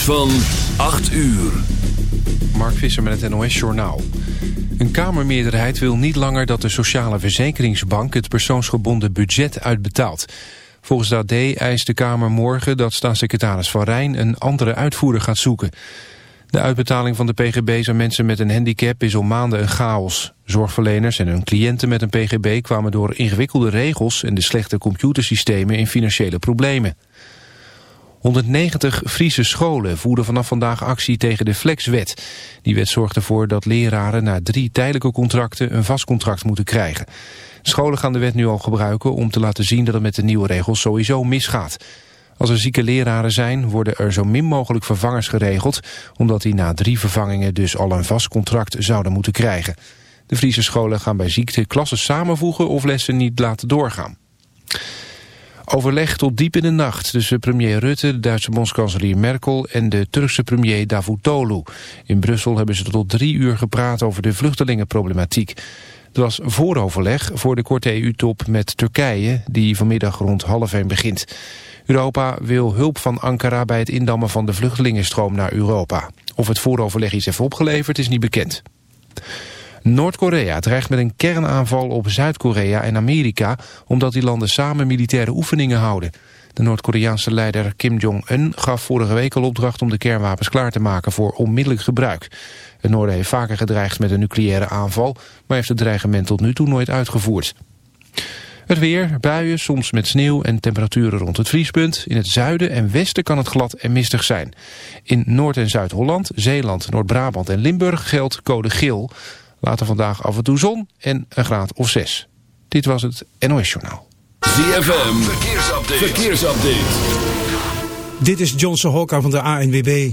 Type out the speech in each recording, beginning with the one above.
van 8 uur. Mark Visser met het NOS Journaal. Een Kamermeerderheid wil niet langer dat de Sociale Verzekeringsbank... het persoonsgebonden budget uitbetaalt. Volgens de AD eist de Kamer morgen dat staatssecretaris Van Rijn... een andere uitvoerder gaat zoeken. De uitbetaling van de PGB's aan mensen met een handicap is al maanden een chaos. Zorgverleners en hun cliënten met een PGB kwamen door ingewikkelde regels... en de slechte computersystemen in financiële problemen. 190 Friese scholen voerden vanaf vandaag actie tegen de Flexwet. Die wet zorgt ervoor dat leraren na drie tijdelijke contracten een vast contract moeten krijgen. Scholen gaan de wet nu al gebruiken om te laten zien dat het met de nieuwe regels sowieso misgaat. Als er zieke leraren zijn, worden er zo min mogelijk vervangers geregeld... omdat die na drie vervangingen dus al een vast contract zouden moeten krijgen. De Friese scholen gaan bij ziekte klassen samenvoegen of lessen niet laten doorgaan. Overleg tot diep in de nacht tussen premier Rutte, de Duitse bondskanselier Merkel en de Turkse premier Davutoglu. In Brussel hebben ze tot drie uur gepraat over de vluchtelingenproblematiek. Het was vooroverleg voor de korte EU-top met Turkije, die vanmiddag rond half één begint. Europa wil hulp van Ankara bij het indammen van de vluchtelingenstroom naar Europa. Of het vooroverleg iets heeft opgeleverd is niet bekend. Noord-Korea dreigt met een kernaanval op Zuid-Korea en Amerika... omdat die landen samen militaire oefeningen houden. De Noord-Koreaanse leider Kim Jong-un gaf vorige week al opdracht... om de kernwapens klaar te maken voor onmiddellijk gebruik. Het Noorden heeft vaker gedreigd met een nucleaire aanval... maar heeft het dreigement tot nu toe nooit uitgevoerd. Het weer, buien, soms met sneeuw en temperaturen rond het vriespunt. In het zuiden en westen kan het glad en mistig zijn. In Noord- en Zuid-Holland, Zeeland, Noord-Brabant en Limburg geldt code geel. Later vandaag af en toe zon en een graad of zes. Dit was het NOS Journaal. ZFM, verkeersupdate. verkeersupdate. Dit is Johnson Hokka van de ANWB.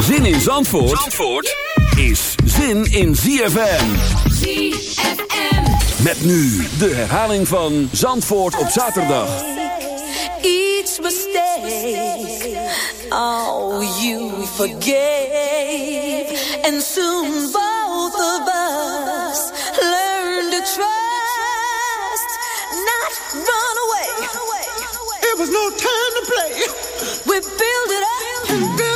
Zin in Zandvoort, Zandvoort is zin in ZFM. ZFM. Met nu de herhaling van Zandvoort op zaterdag. Each mistake, oh, you forgave. And soon both of us learn to trust, not run away. It was no time to play. We build it up, And build it up.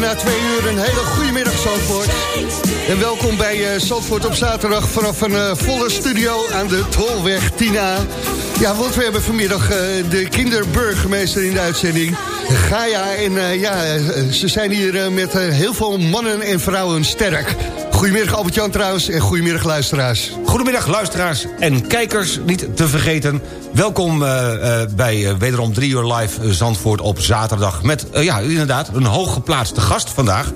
Na twee uur een hele goede middag, Zandvoort. En welkom bij eh, Zandvoort op zaterdag vanaf een eh, volle studio aan de Tolweg Tina. Ja, want we hebben vanmiddag eh, de kinderburgemeester in de uitzending, Gaia. En ja, ze zijn hier met heel veel mannen en vrouwen sterk. Goedemiddag Albert-Jan trouwens en goedemiddag luisteraars. Goedemiddag luisteraars en kijkers, niet te vergeten. Welkom eh, eh, bij eh, wederom 3 uur live Zandvoort op zaterdag. Met, ja, inderdaad, een hooggeplaatste gast vandaag.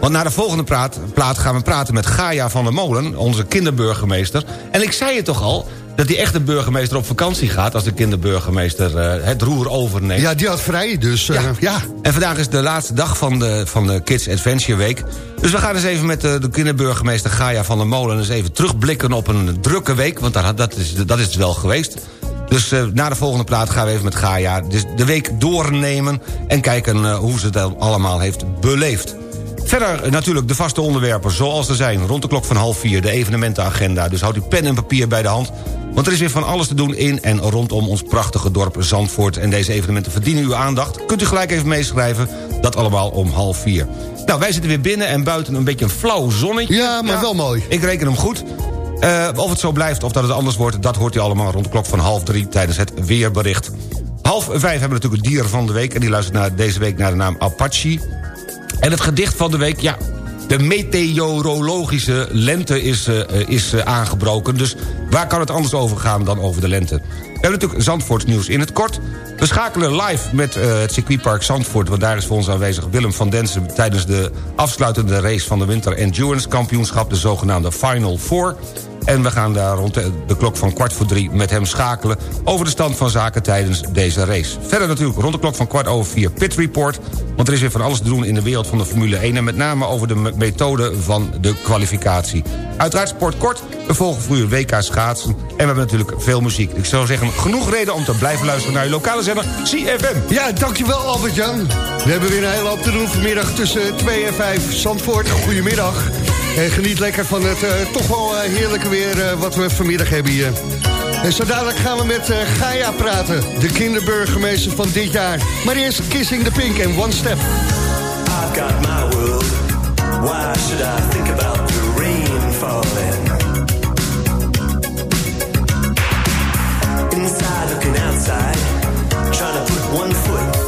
Want na de volgende praat, plaat gaan we praten met Gaia van der Molen, onze kinderburgemeester. En ik zei het toch al, dat die echte burgemeester op vakantie gaat... als de kinderburgemeester eh, het roer overneemt. Ja, die had vrij, dus eh, ja. En vandaag is de laatste dag van de, van de Kids Adventure Week. Dus we gaan eens even met de, de kinderburgemeester Gaia van der Molen... eens even terugblikken op een drukke week, want daar, dat, is, dat is het wel geweest. Dus eh, na de volgende plaat gaan we even met Gaia dus de week doornemen... en kijken eh, hoe ze het allemaal heeft beleefd. Verder natuurlijk de vaste onderwerpen zoals er zijn. Rond de klok van half vier de evenementenagenda. Dus houd uw pen en papier bij de hand. Want er is weer van alles te doen in en rondom ons prachtige dorp Zandvoort. En deze evenementen verdienen uw aandacht. Kunt u gelijk even meeschrijven. Dat allemaal om half vier. Nou, wij zitten weer binnen en buiten een beetje een flauw zonnetje. Ja, maar wel mooi. Ik reken hem goed. Eh, of het zo blijft of dat het anders wordt... dat hoort u allemaal rond de klok van half drie tijdens het weerbericht. Half vijf hebben we natuurlijk het dier van de week... en die luistert naar, deze week naar de naam Apache. En het gedicht van de week, ja... De meteorologische lente is, eh, is eh, aangebroken. Dus waar kan het anders over gaan dan over de lente? We hebben natuurlijk Zandvoorts nieuws in het kort. We schakelen live met eh, het circuitpark Zandvoort... want daar is voor ons aanwezig Willem van Densen... tijdens de afsluitende race van de Winter Endurance Kampioenschap... de zogenaamde Final Four... En we gaan daar rond de, klok van kwart voor drie met hem schakelen... over de stand van zaken tijdens deze race. Verder natuurlijk rond de klok van kwart over vier Pit Report... want er is weer van alles te doen in de wereld van de Formule 1... en met name over de me- methode van de kwalificatie. Uiteraard sport kort, we volgen voor WK schaatsen... en we hebben natuurlijk veel muziek. Ik zou zeggen, genoeg reden om te blijven luisteren naar uw lokale zender CFM. Ja, dankjewel Albert-Jan. We hebben weer een hele hoop te doen vanmiddag tussen 2 en 5 Zandvoort. Goedemiddag. En geniet lekker van het eh, toch wel eh, heerlijke weer eh, wat we vanmiddag hebben hier. En zo dadelijk gaan we met Gaia praten, de kinderburgemeester van dit jaar. Maar eerst Kissing the Pink en One Step. I've got my world. Why should I think about the rain falling? Inside looking outside, trying to put one foot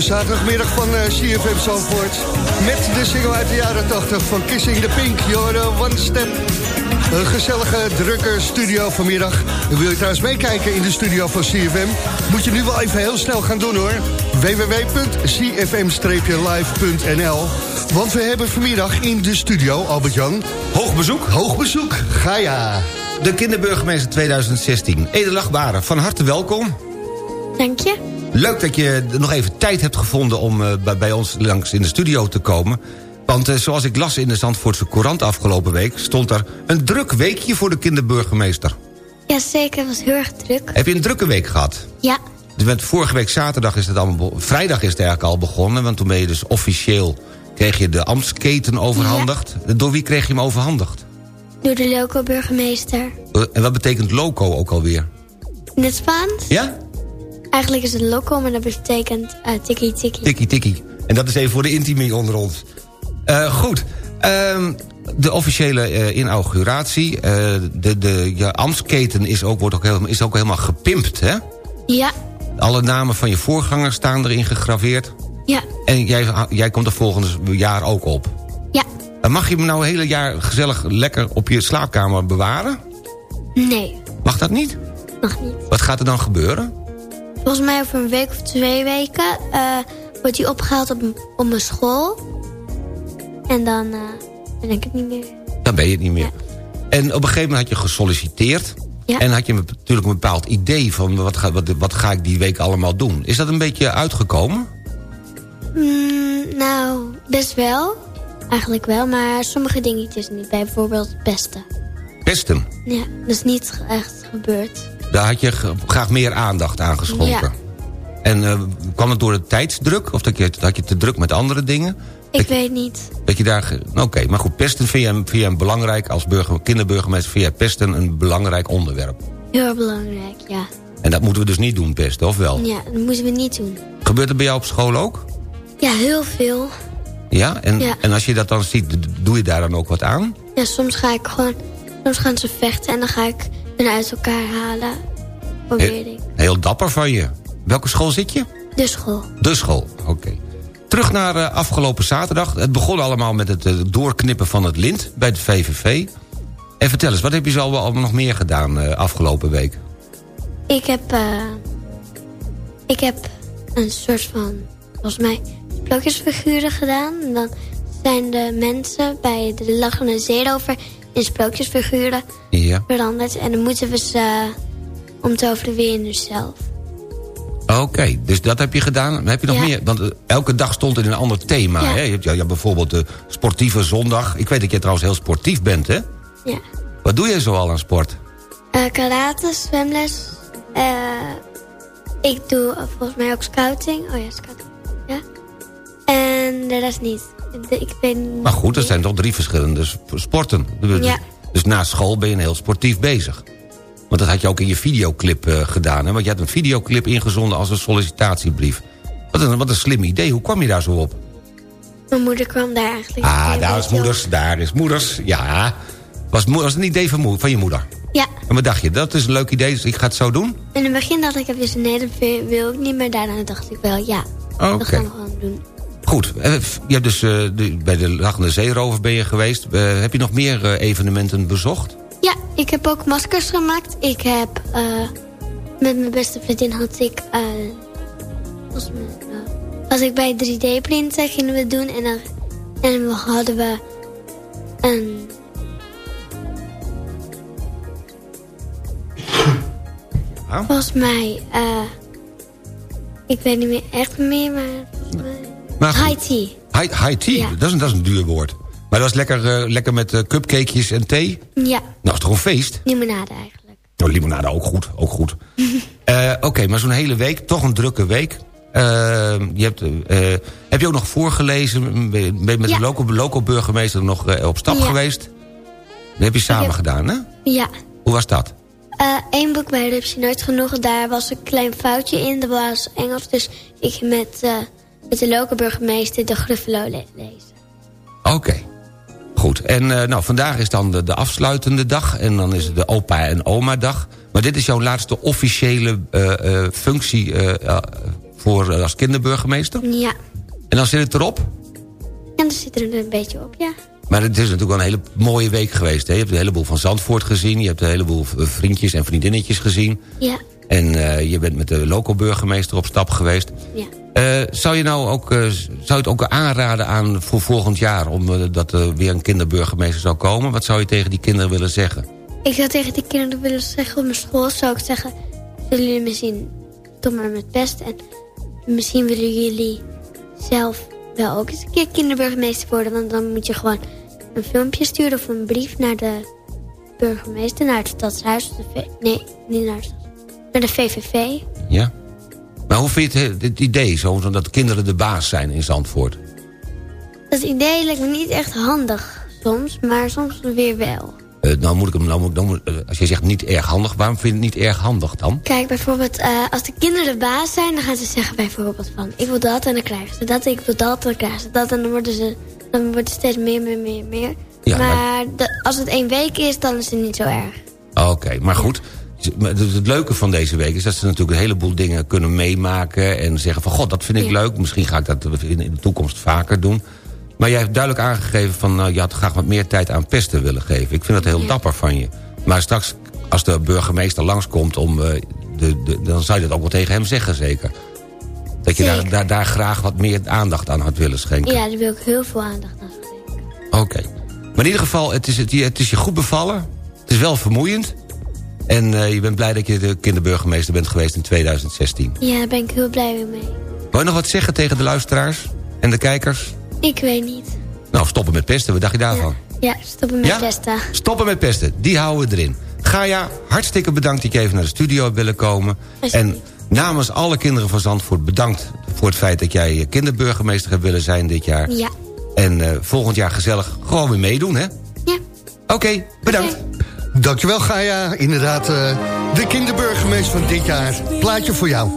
De zaterdagmiddag van eh, CFM Zandvoort. Met de single uit de jaren 80 van Kissing the Pink. Jorden One Step. Een gezellige, drukke studio vanmiddag. En wil je trouwens meekijken in de studio van CFM? Moet je nu wel even heel snel gaan doen hoor. www.cfm-live.nl Want we hebben vanmiddag in de studio, Albert-Jan... Hoog bezoek. Hoog bezoek. Ga ja. De kinderburgemeester 2016. Ede Lachbare, van harte welkom. Dank je. Leuk dat je nog even tijd hebt gevonden om eh, bij- ons langs in de studio te komen. Want eh, zoals ik las in de Zandvoortse Courant afgelopen week... stond er een druk weekje voor de kinderburgemeester. Jazeker, het was heel erg druk. Heb je een drukke week gehad? Ja, Dus met vorige week zaterdag is het allemaal... Vrijdag is het eigenlijk al begonnen, want toen ben je dus officieel... kreeg je de ambtsketen overhandigd. Door wie kreeg je hem overhandigd? door de loco-burgemeester. Eh, En wat betekent loco ook alweer? In het Spaans? Ja? Eigenlijk is het loco, maar dat betekent eh tikkie tikkie. Tikkie tikkie. En dat is even voor de intimie onder ons. Eh, goed. Ehm, de officiële eh, inauguratie. eh, de, de je ambtsketen is ook, wordt ook, helemaal, is ook helemaal gepimpt, hè? Ja, Alle namen van je voorgangers staan erin gegraveerd. ja, En jij, jij komt er volgend jaar ook op. ja. En Mag je hem nou het hele jaar gezellig lekker op je slaapkamer bewaren? Nee, Mag dat niet? nog niet. Wat gaat er dan gebeuren? Volgens mij over een week of twee weken eh, wordt hij opgehaald op, op mijn school. En dan eh, ben ik het niet meer. Dan ben je het niet meer. En op een gegeven moment had je gesolliciteerd. Ja. En had je natuurlijk een bepaald idee van wat ga, wat, wat ga ik die week allemaal doen. Is dat een beetje uitgekomen? Mm, nou, best wel. Eigenlijk wel, maar sommige dingetjes niet. Bij bijvoorbeeld het pesten. Pesten. Ja, dat is niet echt gebeurd. Daar had je graag meer aandacht aan geschonken. Ja. En eh, kwam het door de tijdsdruk? Of dat je, had je te druk met andere dingen? Ik weet niet. Dat je daar... ge- Oké, maar goed, pesten vind je, vind je een belangrijk... als burger, kinderburgemeester vind jij pesten een belangrijk onderwerp. Heel belangrijk, ja. En dat moeten we dus niet doen, pesten, of wel? Ja, dat moeten we niet doen. Gebeurt dat bij jou op school ook? Ja, heel veel. Ja? En, Ja. en als je dat dan ziet, doe je daar dan ook wat aan? Ja, soms ga ik gewoon... Soms gaan ze vechten en dan ga ik hun uit elkaar halen. Probeer ik. Heel dapper van je. Welke school zit je? De school. De school, oké. Terug naar eh, afgelopen zaterdag. Het begon allemaal met het eh, doorknippen van het lint bij de VVV. En vertel eens, wat heb je zo al nog meer gedaan eh, afgelopen week? Ik heb... ik heb een soort van... Volgens mij sprookjesfiguren gedaan. En dan zijn de mensen bij de lachende zeerover... in sprookjesfiguren Ja. veranderd. En dan moeten we ze om te overwinnen dus zelf. Oké, dus dat heb je gedaan. Heb je nog Ja. meer? Want eh, elke dag stond er een ander thema. Ja. Hè? Je hebt ja, ja, bijvoorbeeld de sportieve zondag. Ik weet dat jij trouwens heel sportief bent, hè? Ja. Wat doe je zo al aan sport? Eh, karate, zwemles. eh, ik doe eh, volgens mij ook scouting. Oh ja, scouting. Ja. En de rest niet. Ik ben... Maar goed, dat zijn toch drie verschillende sp- sporten. Dus, Ja. dus na school ben je heel sportief bezig. Want dat had je ook in je videoclip eh, gedaan. Hè? Want je had een videoclip ingezonden als een sollicitatiebrief. Wat een, wat een slim idee. Hoe kwam je daar zo op? Mijn moeder kwam daar eigenlijk. Ah, daar is moeders, daar is moeders. Ja, was, was een idee van, van je moeder. Ja, En wat dacht je? Dat is een leuk idee, dus ik ga het zo doen? in het begin dacht ik dus nee, dat wil ik niet. Maar daarna dacht ik wel, ja, Oké. dat gaan we gewoon doen. Goed, eh, hebt dus eh, de- bij de Lachende Zeerover ben je geweest. Eh, heb je nog meer evenementen bezocht? Ja, ik heb ook maskers gemaakt. Ik heb met mijn beste vriendin had ik... was, was ik bij 3D-printen, gingen we doen. En dan, en we hadden we een... Ja. Volgens mij... eh ik weet niet meer echt meer, maar... volgens mij- Maar goed. High tea. High, high tea, Ja. dat, is een, dat is een duur woord. Maar dat was lekker, eh, lekker met eh, cupcakejes en thee. Ja, Nou, is toch een feest? limonade eigenlijk. Nou, limonade ook goed, ook goed. Eh, Oké, maar zo'n hele week, toch een drukke week. Je hebt, heb je ook nog voorgelezen? Ben je je met Ja. de local, local burgemeester nog op stap Ja. geweest? Dat heb je samen heb- gedaan, hè? Ja. Hoe was dat? Eén boek bij Rupsje Nooit Genoeg, daar was een klein foutje in. Dat was Engels, dus ik met, met de lokale burgemeester de Gruffalo le- lezen. Oké, goed. En eh, nou, vandaag is dan de, de afsluitende dag. En dan is het de opa en oma dag. Maar dit is jouw laatste officiële eh, eh, functie voor, als kinderburgemeester. Ja, En dan zit het erop. en daar zit er een beetje op, ja. Maar het is natuurlijk wel een hele mooie week geweest. Hè? Je hebt een heleboel van Zandvoort gezien. Je hebt een heleboel vriendjes en vriendinnetjes gezien. Ja, En eh, je bent met de local burgemeester op stap geweest. ja. Eh, zou je nou ook, eh, zou je het ook aanraden aan voor volgend jaar... omdat er weer een kinderburgemeester zou komen? Wat zou je tegen die kinderen willen zeggen? Ik zou tegen die kinderen willen zeggen op mijn school, zou ik zeggen... Zullen jullie misschien toch maar met pest en misschien willen jullie zelf wel ook eens een keer kinderburgemeester worden. Want dan moet je gewoon een filmpje sturen of een brief naar de burgemeester, naar het stadshuis. nee, niet naar het naar de VVV. Ja? Maar hoe vind je het, het idee, zo, dat kinderen de baas zijn in Zandvoort? Dat idee lijkt me niet echt handig soms, maar soms weer wel. Eh, nou moet ik hem, nou moet, moet, eh, als je zegt niet erg handig, waarom vind je het niet erg handig dan? Kijk, bijvoorbeeld, eh, als de kinderen de baas zijn... dan gaan ze zeggen bijvoorbeeld van... ik wil dat en dan krijgen ze dat, ik wil dat en dan krijgen ze dat... en dan worden ze dan wordt het steeds meer, meer, meer, meer. Ja, maar maar- de- als het één week is, dan is het niet zo erg. Oké, maar goed. Maar Het leuke van deze week is dat ze natuurlijk een heleboel dingen kunnen meemaken... en zeggen van, god, dat vind ik Ja. leuk. Misschien ga ik dat in de toekomst vaker doen. Maar jij hebt duidelijk aangegeven van... nou, je had graag wat meer tijd aan pesten willen geven. Ik vind dat heel Ja. dapper van je. Maar straks, als de burgemeester langskomt... Om, eh, de, de, dan zou je dat ook wel tegen hem zeggen, zeker. Dat je daar, daar, daar graag wat meer aandacht aan had willen schenken. Ja, daar wil ik heel veel aandacht aan geven. Oké. Maar in ieder geval, het is, het, het is je goed bevallen. Het is wel vermoeiend. En eh, je bent blij dat je de kinderburgemeester bent geweest in 2016. Ja, daar ben ik heel blij mee. Wil je nog wat zeggen tegen de luisteraars en de kijkers? Ik weet niet. Nou, stoppen met pesten, wat dacht je daarvan? Ja, stoppen met Ja? testen. Stoppen met pesten, die houden we erin. Gaia, hartstikke bedankt dat je even naar de studio hebt willen komen. En namens alle kinderen van Zandvoort bedankt voor het feit dat jij kinderburgemeester hebt willen zijn dit jaar. Ja. En eh, volgend jaar gezellig gewoon weer meedoen, hè? Ja. Oké, bedankt. Dankjewel Gaia, inderdaad eh, de kinderburgemeester van dit jaar. Plaatje voor jou.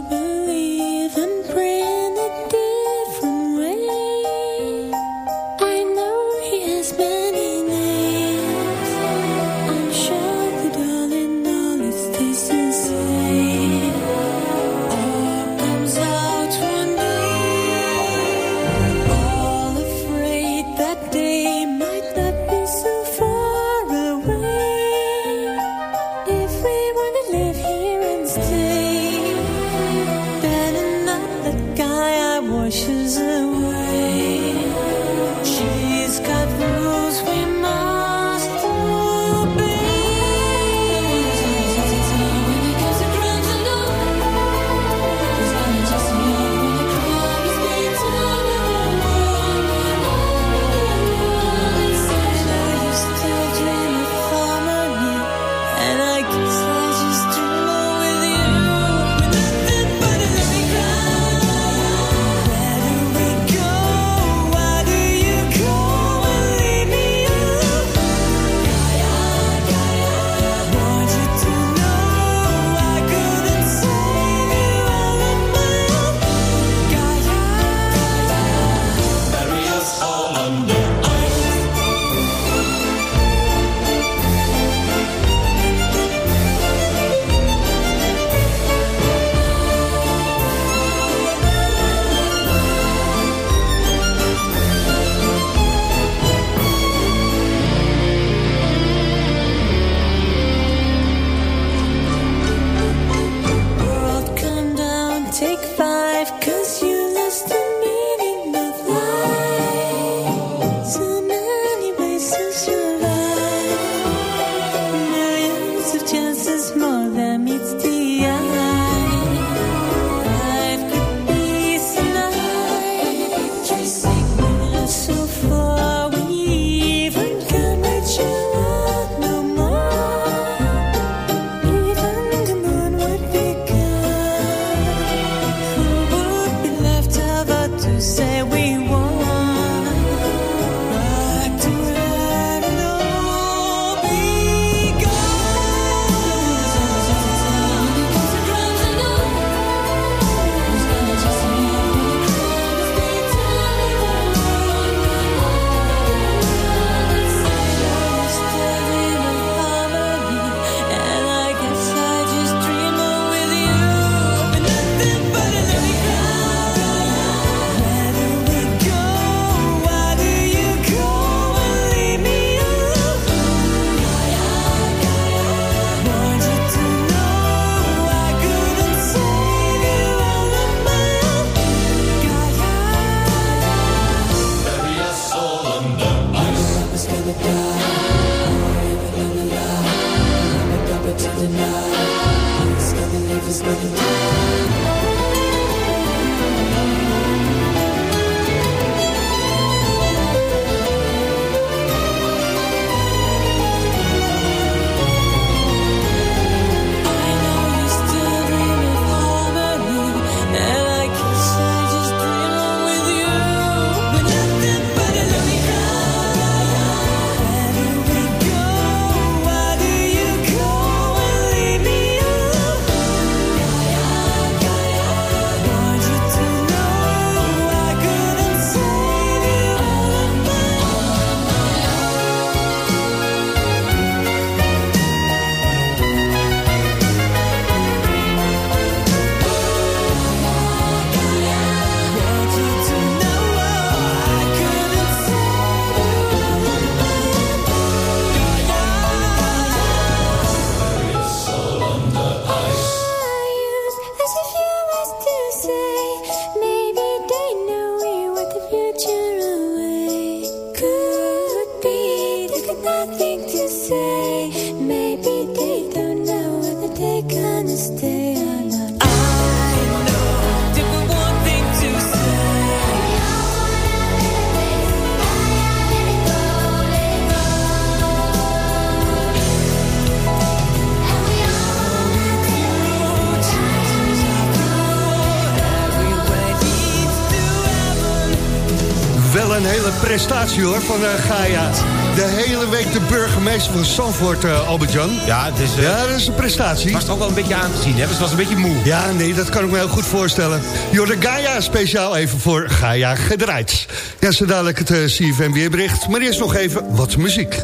Prestatie hoor van eh, Gaia. De hele week de burgemeester van Zandvoort, eh, Albert-Jan. Ja, het is, eh, Ja, dat is een prestatie. was toch ook wel een beetje aan te zien, hè? Dus het was een beetje moe. Ja, nee, dat kan ik me heel goed voorstellen. Jorde Gaia speciaal even voor Gaia gedraaid. Ja, zo dadelijk het eh, CFM weerbericht. Maar eerst nog even wat muziek.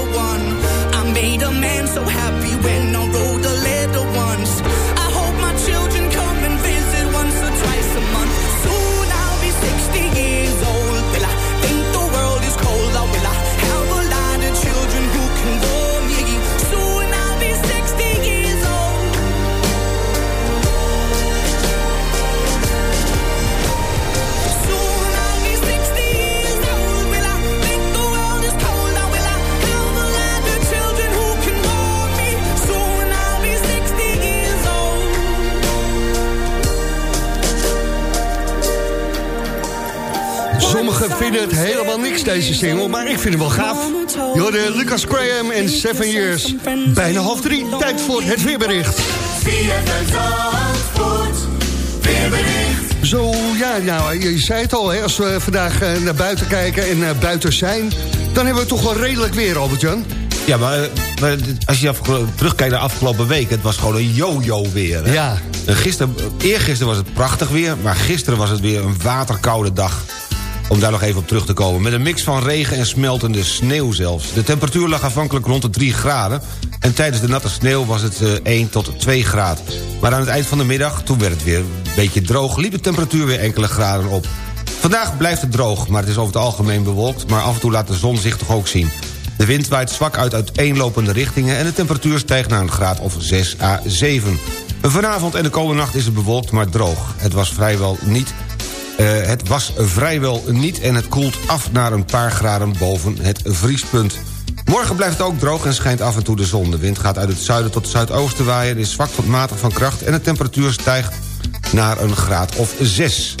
vinden het helemaal niks, deze single. Maar ik vind hem wel gaaf. Jorde Lucas Graham en Seven Years. Bijna half drie, tijd voor het weerbericht. Zo, ja, nou, je zei het al, hè, als we vandaag eh, naar buiten kijken en naar buiten zijn... dan hebben we toch wel redelijk weer, Albert-Jan. Ja, maar, eh, maar als je terugkijkt naar afgelopen week... het was gewoon een yo-yo weer. Hè? Ja. En Gisteren, eergisteren was het prachtig weer... maar gisteren was het weer een waterkoude dag. Om daar nog even op terug te komen. Met een mix van regen en smeltende sneeuw zelfs. De temperatuur lag afhankelijk rond de 3 graden... en tijdens de natte sneeuw was het eh, 1 tot 2 graden. Maar aan het eind van de middag, toen werd het weer een beetje droog... liep de temperatuur weer enkele graden op. Vandaag blijft het droog, maar het is over het algemeen bewolkt... maar af en toe laat de zon zich toch ook zien. De wind waait zwak uit uiteenlopende richtingen... en de temperatuur stijgt naar een graad of 6 à 7. Vanavond en de komende nacht is het bewolkt, maar droog. Het was vrijwel niet... eh, het was vrijwel niet en het koelt af naar een paar graden boven het vriespunt. Morgen blijft het ook droog en schijnt af en toe de zon. De wind gaat uit het zuiden tot zuidoosten waaien... is zwak tot matig van kracht en de temperatuur stijgt naar een graad of 6.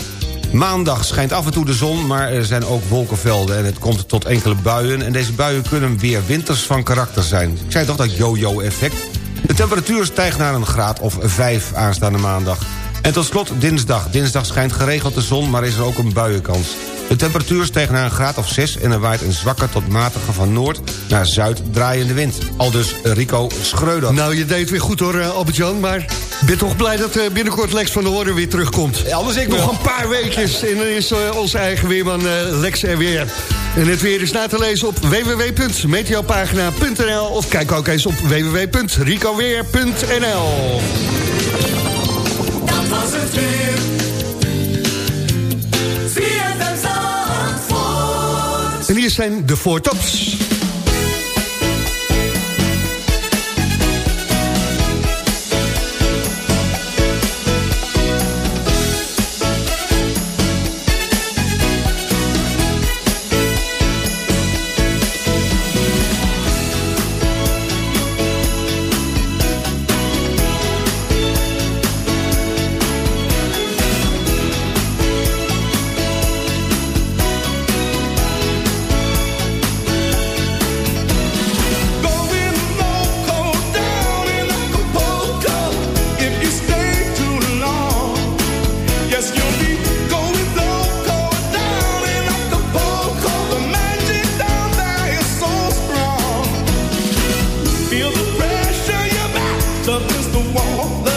Maandag schijnt af en toe de zon, maar er zijn ook wolkenvelden... en het komt tot enkele buien. En deze buien kunnen weer winters van karakter zijn. Ik zei toch dat yo-yo-effect? De temperatuur stijgt naar een graad of 5 aanstaande maandag. En tot slot dinsdag. Dinsdag schijnt geregeld de zon, maar is er ook een buienkans. De temperatuur stijgt naar een graad of 6... en er waait een zwakke tot matige van noord naar zuid draaiende wind. Aldus Rico Schreuder. Nou, je deed weer goed hoor, eh, Albert-Jan. Maar ik ben toch blij dat eh, binnenkort Lex van der Hoorn weer terugkomt. Anders ik Nog wel. een paar weekjes en dan is eh, onze eigen weerman Lex er weer. En het weer is na te lezen op www.meteopagina.nl of kijk ook eens op www.ricoweer.nl En hier zijn de Four Tops. whoa, whoa.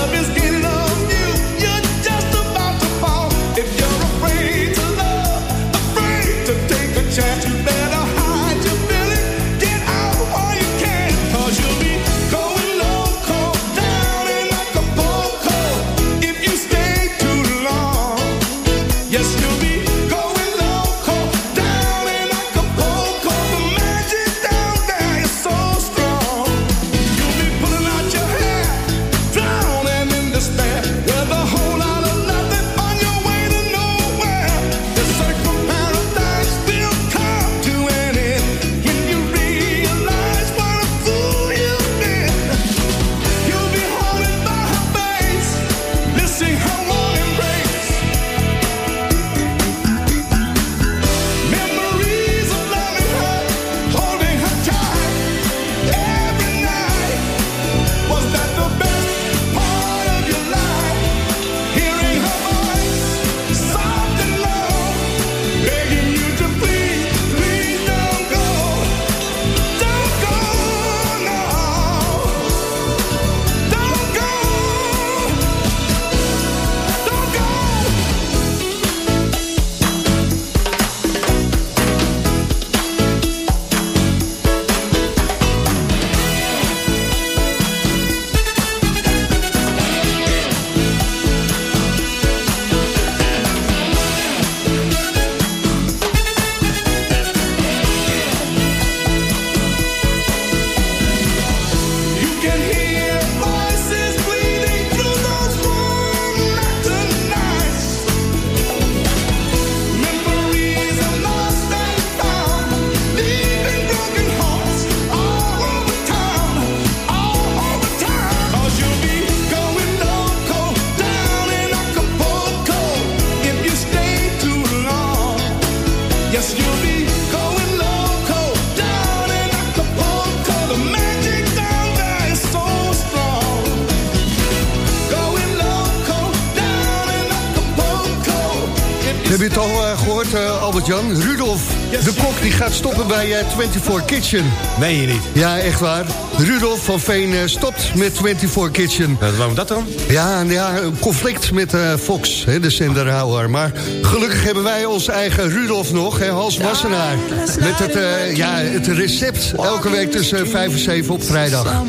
Albert-Jan? Rudolf, de kok, die gaat stoppen bij eh, 24 Kitchen. Meen je niet? Ja, echt waar. Rudolf van Veen eh, stopt met 24 Kitchen. Uh, waarom dat dan? Ja, ja een conflict met eh, Fox, hè, de zenderhouwer. Maar gelukkig hebben wij onze eigen Rudolf nog, hè, Hans Wassenaar. Met het, eh, ja, het recept elke week tussen 5 en 7 op vrijdag.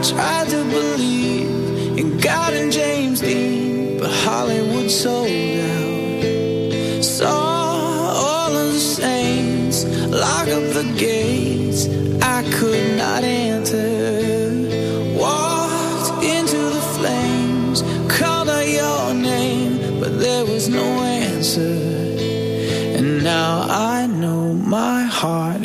Tried to believe in God and James Dean, but Hollywood sold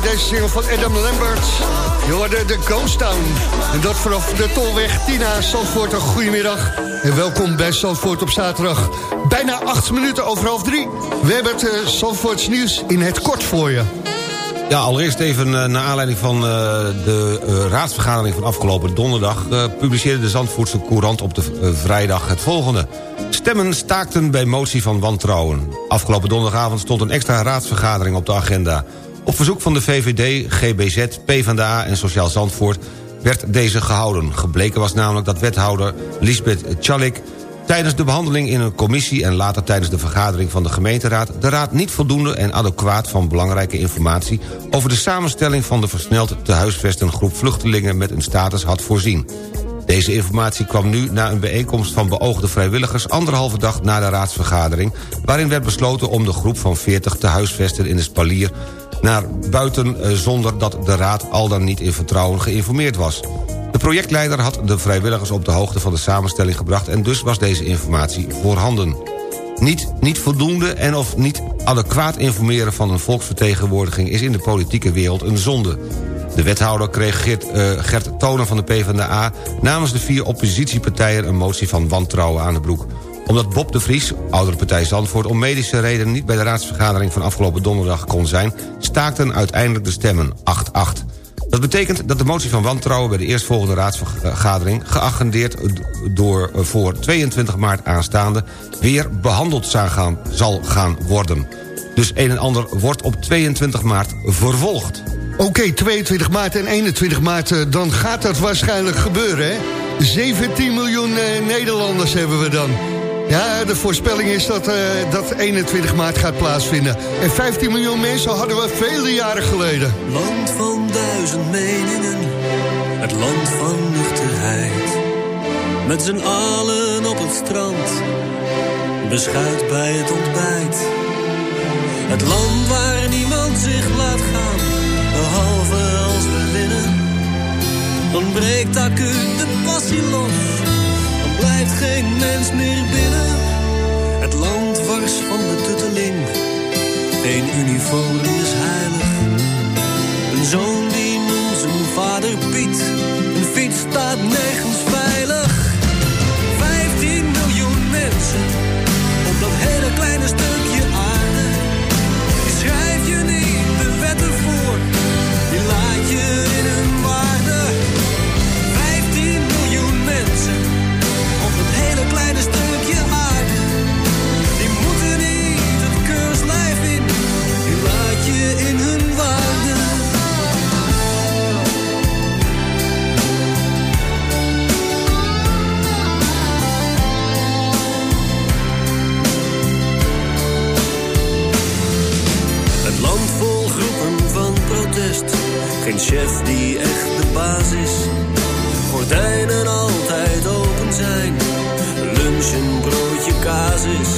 Met eh, deze single van Adam Lambert. Je hoorde de Ghost Town. En dat vanaf de Tolweg Tina Zandvoort. Een goedemiddag en welkom bij Zandvoort op zaterdag. Bijna acht minuten over half drie. We hebben het uh, Zandvoorts nieuws in het kort voor je. Ja, allereerst even uh, naar aanleiding van uh, de uh, raadsvergadering van afgelopen donderdag... publiceerde de Zandvoortse Courant op de vrijdag het volgende. Stemmen staakten bij motie van wantrouwen. Afgelopen donderdagavond stond een extra raadsvergadering op de agenda. Op verzoek van de VVD, GBZ, PvdA en Sociaal Zandvoort werd deze gehouden. Gebleken was namelijk dat wethouder Lisbeth Tjalik tijdens de behandeling in een commissie... en later tijdens de vergadering van de gemeenteraad... de raad niet voldoende en adequaat van belangrijke informatie... over de samenstelling van de versneld te huisvesten groep vluchtelingen... met een status had voorzien. Deze informatie kwam nu na een bijeenkomst van beoogde vrijwilligers... anderhalve dag na de raadsvergadering... waarin werd besloten om de groep van 40 te huisvesten in de spalier... naar buiten eh, zonder dat de raad al dan niet in vertrouwen geïnformeerd was. De projectleider had de vrijwilligers op de hoogte van de samenstelling gebracht... en dus was deze informatie voorhanden. Niet, niet voldoende en of niet adequaat informeren van een volksvertegenwoordiging... is in de politieke wereld een zonde. De wethouder kreeg Gert, uh, Gert Toner van de PvdA... namens de vier oppositiepartijen een motie van wantrouwen aan de broek. Omdat Bob de Vries, oudere partij Zandvoort... om medische redenen niet bij de raadsvergadering van afgelopen donderdag kon zijn... staakten uiteindelijk de stemmen 8-8. Dat betekent dat de motie van wantrouwen bij de eerstvolgende raadsvergadering... geagendeerd door voor 22 maart aanstaande... weer behandeld zal gaan, zal gaan worden. Dus een en ander wordt op 22 maart vervolgd. Oké, 22 maart en 21 maart, eh, dan gaat dat waarschijnlijk gebeuren, hè? 17 miljoen eh, Nederlanders hebben we dan. Ja, de voorspelling is dat eh, dat 21 maart gaat plaatsvinden. En 15 miljoen mensen hadden we vele jaren geleden. Land van duizend meningen, het land van nuchterheid. Met z'n allen op het strand, beschuit bij het ontbijt. Het land waar niemand zich laat gaan, behalve als we winnen. Dan breekt acuut de passie los, blijft geen mens meer binnen. Het land wars van de tutteling, geen uniform is heilig. Een zoon die noemt zijn vader Piet. Een fiets staat nergens veilig. 15 miljoen mensen op dat hele kleine stukje aarde. Schrijf je niet de wetten voor. Die laat je in Geen chef die echt de baas is. Gordijnen altijd open zijn. Lunch een broodje kaas is.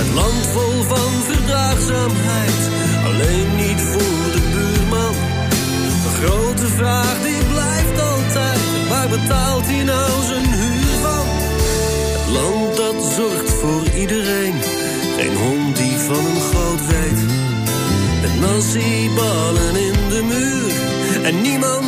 Het land vol van verdraagzaamheid. Alleen niet voor de buurman. De grote vraag die blijft altijd. Waar betaalt hij nou zijn huur van? Het land dat zorgt voor iedereen. Geen hond die van een goot weet. Met nasi-ballen in. En niemand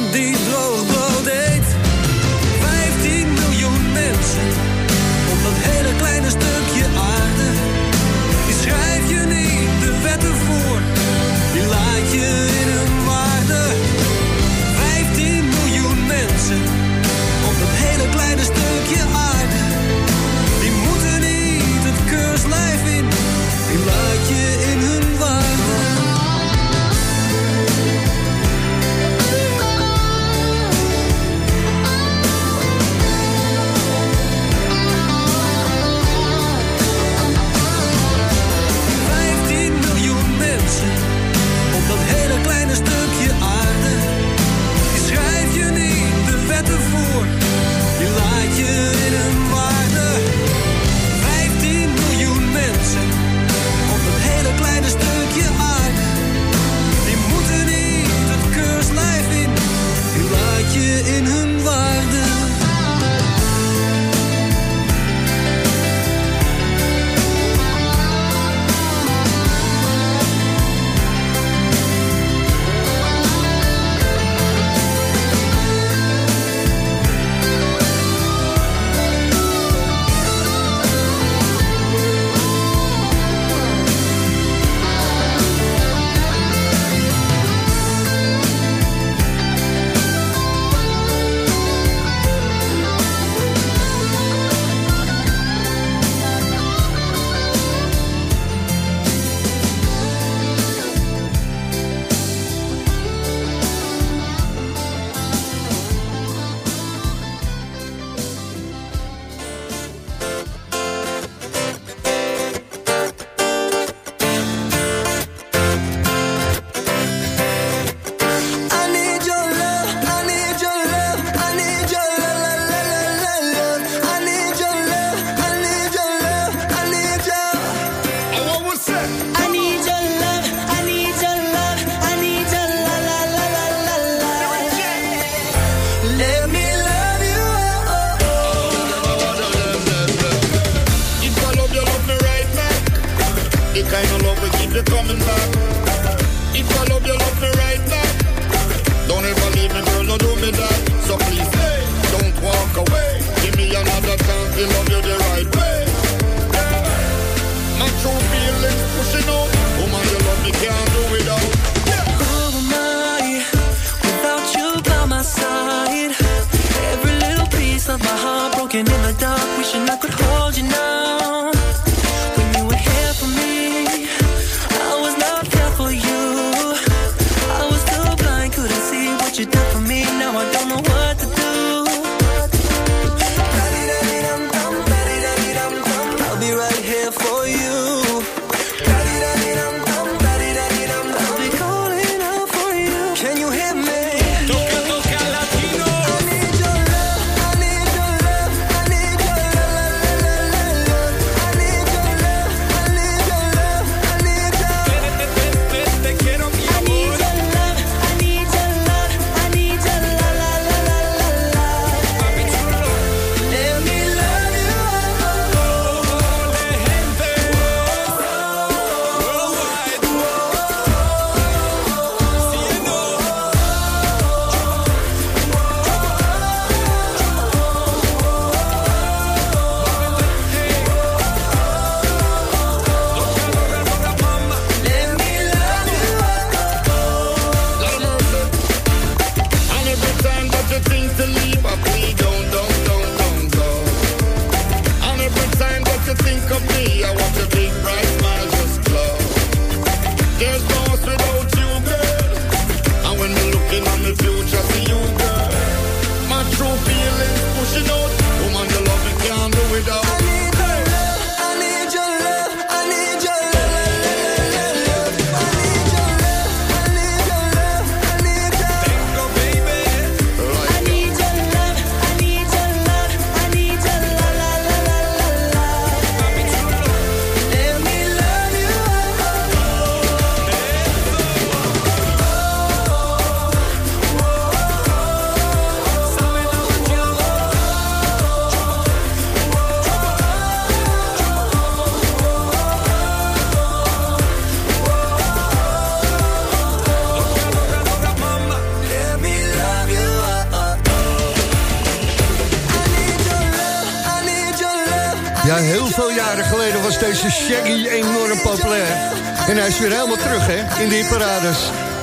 in de parades.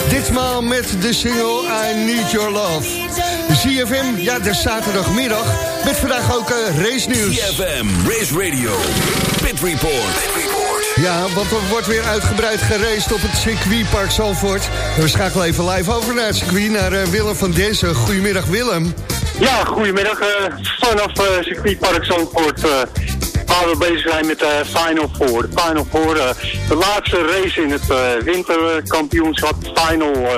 Ditmaal met de single I Need Your Love. ZFM, ja, de zaterdagmiddag. Met vandaag ook eh, race nieuws. CFM, Race Radio, Pit Report. Ja, want er wordt weer uitgebreid geraced op het circuitpark Zalvoort. En we schakelen even live over naar het circuit, naar eh, Willem van Dezen. Goedemiddag Willem. Ja, goedemiddag. eh, vanaf eh circuitpark Zandvoort eh, waar we bezig zijn met de Final Four. De Final Four, eh, de laatste race in het eh, winterkampioenschap. Final, eh,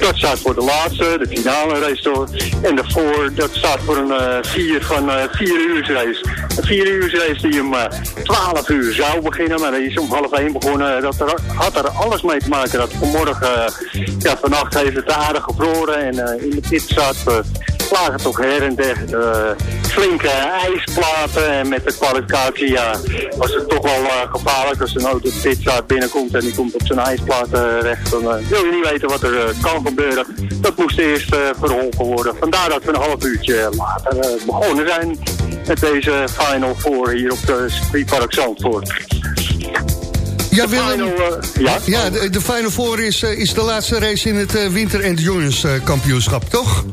dat staat voor de laatste, de finale race door. En de Four, dat staat voor een eh, vier van eh 4 uur race. Een 4 uur race die om eh 12 uur zou beginnen, maar die is om half 1 begonnen. Dat had er alles mee te maken dat vanmorgen, eh, ja, vannacht heeft het aardig gevroren en eh, in de pit zat... eh, lagen toch her en der eh, flinke ijsplaten. En met de kwalificatie ja, was het toch wel eh, gevaarlijk als een auto pitstraat binnenkomt en die komt op zijn ijsplaat terecht. Dan eh, wil je niet weten wat er eh, kan gebeuren. Dat moest eerst eh, verholpen worden. Vandaar dat we een half uurtje later eh, begonnen zijn met deze Final Four hier op de circuitpark Zandvoort. Ja, De Willem. final, eh, ja? Ja, de, de Final Four is, eh, is de laatste race in het eh, winter- en kampioenschap, toch?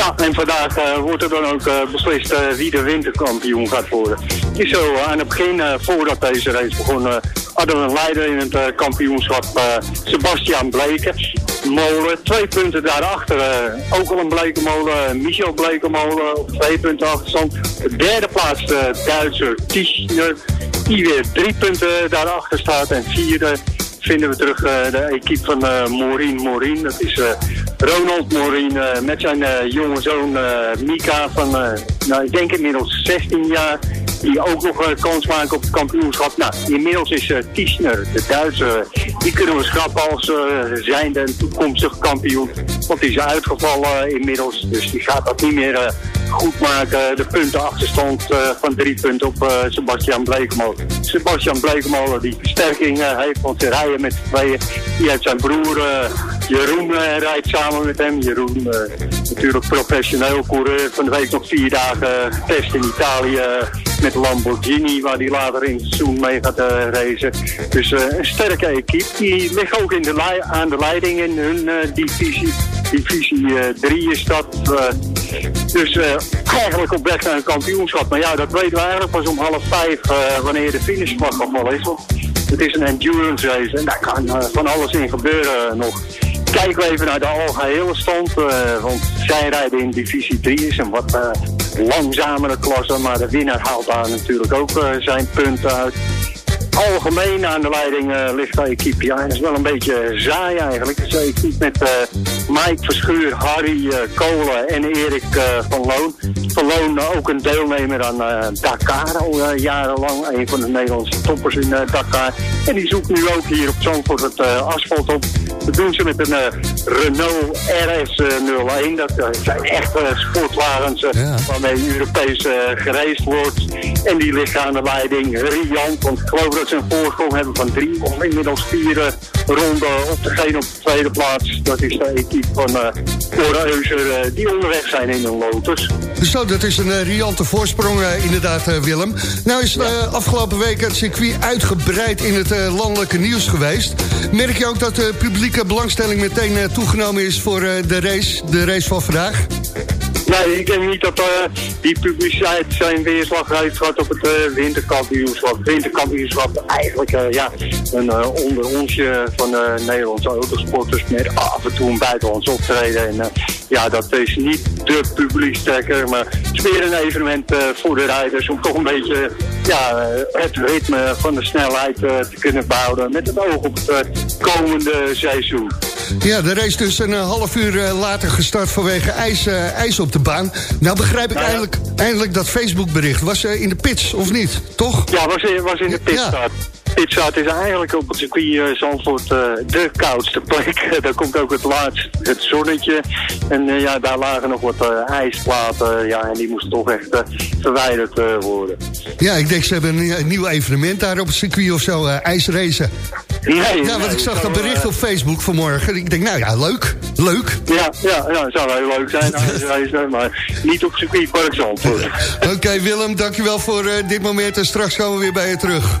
Ja, en vandaag eh, wordt er dan ook eh, beslist eh, wie de winterkampioen gaat worden. Het is zo, aan het begin, voordat deze race begon, eh, hadden we een leider in het kampioenschap, Sebastian Bleken. Molen, twee punten daarachter, ook al een Blekenmolen, Michel Blekenmolen op twee punten achterstand. De derde plaats de Duitser Tischner, die weer drie punten daarachter staat. En vierde vinden we terug de equipe van Maureen Maureen. Dat is Ronald Maureen eh, met zijn eh, jonge zoon eh, Mika van, nou, ik denk inmiddels 16 jaar. Die ook nog kans maken op het kampioenschap. Nou, inmiddels is Tischner, de Duitse, die kunnen we schrappen als zijnde een toekomstig kampioen. Want die is uitgevallen inmiddels, dus die gaat dat niet meer goed maken. De puntenachterstand eh, van drie punten op eh, Sebastian Blekemolen. Sebastian Blekemolen die versterking eh, heeft, want ze rijden met tweeën. Die heeft zijn broer Jeroen rijdt samen met hem. Jeroen, natuurlijk professioneel coureur. Van de week nog vier dagen getest in Italië met Lamborghini, waar hij later in het seizoen mee gaat eh, racen. Dus een sterke equipe. Die ligt ook in de aan de leiding in hun divisie. Divisie 3 is dat. Dus eh, eigenlijk op weg naar een kampioenschap. Maar ja, dat weten we eigenlijk pas om half vijf eh, wanneer de finishvlag gevallen is. Want het is een endurance race en daar kan eh, van alles in gebeuren nog. Kijken we even naar de algehele stand. want zij rijden in divisie 3 is een wat langzamere klasse. Maar de winnaar haalt daar natuurlijk ook zijn punten uit. Algemeen aan de leiding eh, ligt de equipe. Dat is wel een beetje saai eigenlijk. Het is een met eh, Mike Verschuur, Harry eh, Kolen en Erik van Loon. Eh, ook een deelnemer aan eh, Dakar al eh, jarenlang. Een van de Nederlandse toppers in eh, Dakar. En die zoekt nu ook hier op Zandvoort het asfalt op. Dat doen ze met een Renault RS01. Dat zijn echte sportwagens waarmee Europees gereisd wordt. En die aan de leiding riant. Want ik geloof dat ze een voorsprong hebben van drie of inmiddels vier ronden op degene op de tweede plaats. Dat is de equipe van uh, Euser eh, die onderweg zijn in een Lotus. Dat is een eh, riante voorsprong eh, inderdaad, eh, Willem. Nou is afgelopen week het circuit uitgebreid in het landelijke nieuws geweest. Merk je ook dat de publieke belangstelling meteen toegenomen is voor de race, de race van vandaag? Nee, ik denk niet dat eh, die publiciteit zijn weerslag heeft gehad op het eh, winterkampioenschap. Winterkampioenschap eigenlijk ja, een uh, onder onsje van de Nederlandse autosporters met af en toe een buitenlands optreden. En uh, ja, dat is niet de publiekstrekker, maar het is meer een evenement uh, voor de rijders om toch een beetje ja, het ritme van de snelheid te kunnen behouden met het oog op het komende seizoen. Ja, de race dus een half uur later gestart vanwege ijs, uh, ijs op de baan. Nou begrijp ik nou, eindelijk, eindelijk dat Facebook-bericht. Was uh, in de pits, of niet? Toch? Ja, was, in, was in de pitstart. Ja. Pitstart is eigenlijk op het circuit uh, Zandvoort de koudste plek. daar komt ook het laatst het zonnetje. En ja, daar lagen nog wat ijsplaten. Ja, en die moesten toch echt verwijderd worden. Ja, ik denk ze hebben een, een, nieuw evenement daar op het circuit of zo, ijsracen. Nee, ja, want ik zag dat bericht eh, op Facebook vanmorgen. Ik denk, nou ja, leuk. Leuk. Ja, ja, ja, zou heel leuk zijn reist, maar niet op circuitpark Zandvoort. Oké, Willem, dankjewel voor eh, dit moment. En straks komen we weer bij je terug.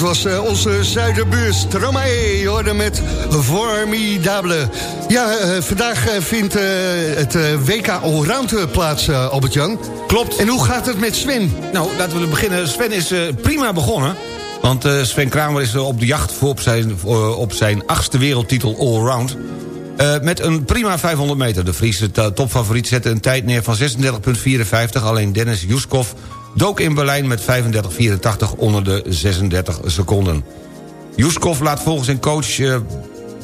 Dat was eh, onze zuiderbuur Stromae, hoorde met Formidable. Ja, eh, vandaag eh, vindt het WK Allround plaats, Albert-Jan. Klopt. En hoe gaat het met Sven? Nou, laten we beginnen. Sven is prima begonnen. Want Sven Kramer is op de jacht voor op zijn, op zijn achtste wereldtitel allround. Met een prima 500 meter. De Friese topfavoriet zette een tijd neer van 36,54. Alleen Dennis Juskov dook in Berlijn met 35,84 onder de 36 seconden. Juskov laat volgens zijn coach... eh,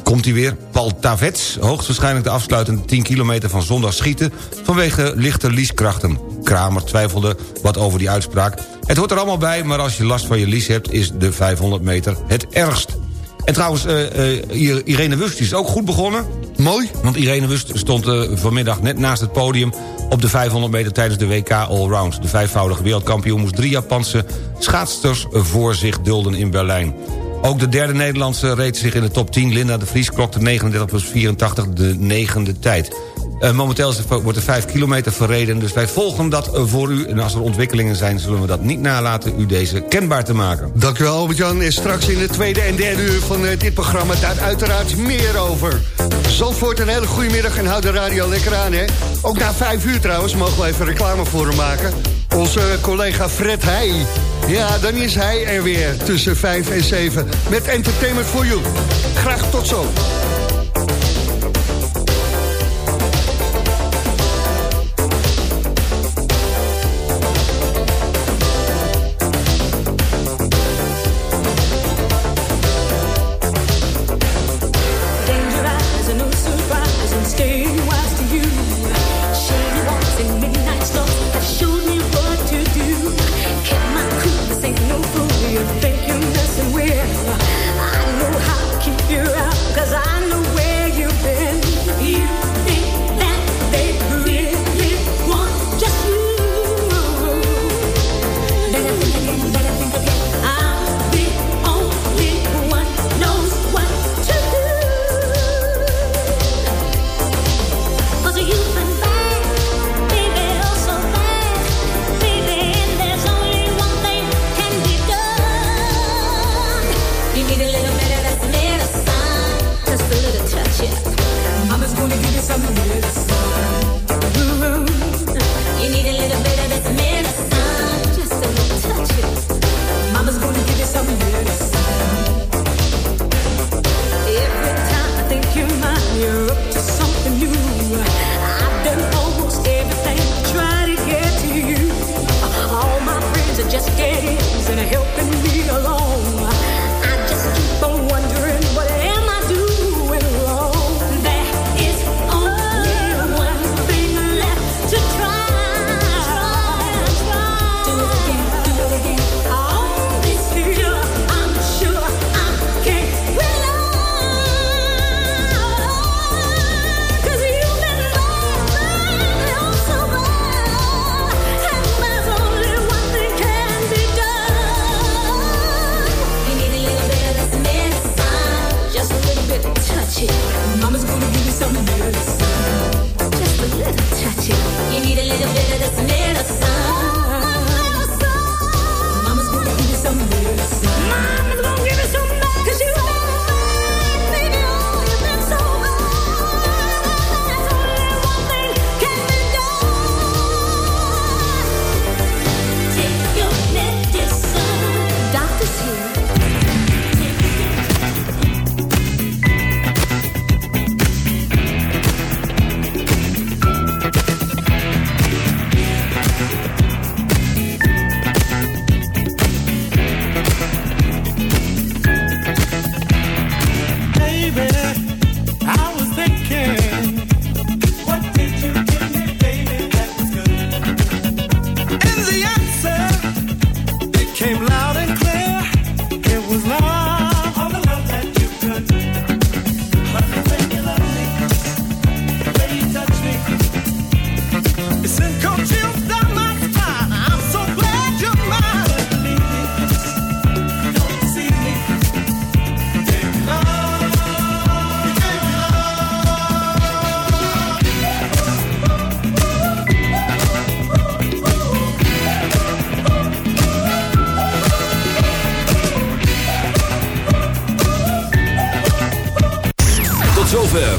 komt hij weer. Paul Tavets, hoogstwaarschijnlijk de afsluitende 10 kilometer van zondag schieten... vanwege lichte lieskrachten. Kramer twijfelde wat over die uitspraak. Het hoort er allemaal bij, maar als je last van je lies hebt... is de 500 meter het ergst. En trouwens, eh, eh, Irene Wust is ook goed begonnen. Mooi. Want Irene Wust stond vanmiddag net naast het podium... op de 500 meter tijdens de WK Allround. De vijfvoudige wereldkampioen moest drie Japanse schaatsters voor zich dulden in Berlijn. Ook de derde Nederlandse reed zich in de top 10. Linda de Vries klokte 39 plus 84 de negende tijd. Eh, momenteel wordt er 5 kilometer verreden, dus wij volgen dat eh, voor u. En als er ontwikkelingen zijn, zullen we dat niet nalaten u deze kenbaar te maken. Dankjewel Albert-Jan. En straks in de tweede en derde uur van eh, dit programma daar uiteraard meer over. Zandvoort, een hele goede middag en houd de radio lekker aan. Hè? Ook na 5 uur trouwens mogen we even reclame voor hem maken. Onze collega Fred Heij. Ja, dan is hij er weer tussen 5 en 7 met Entertainment for You. Graag tot zo.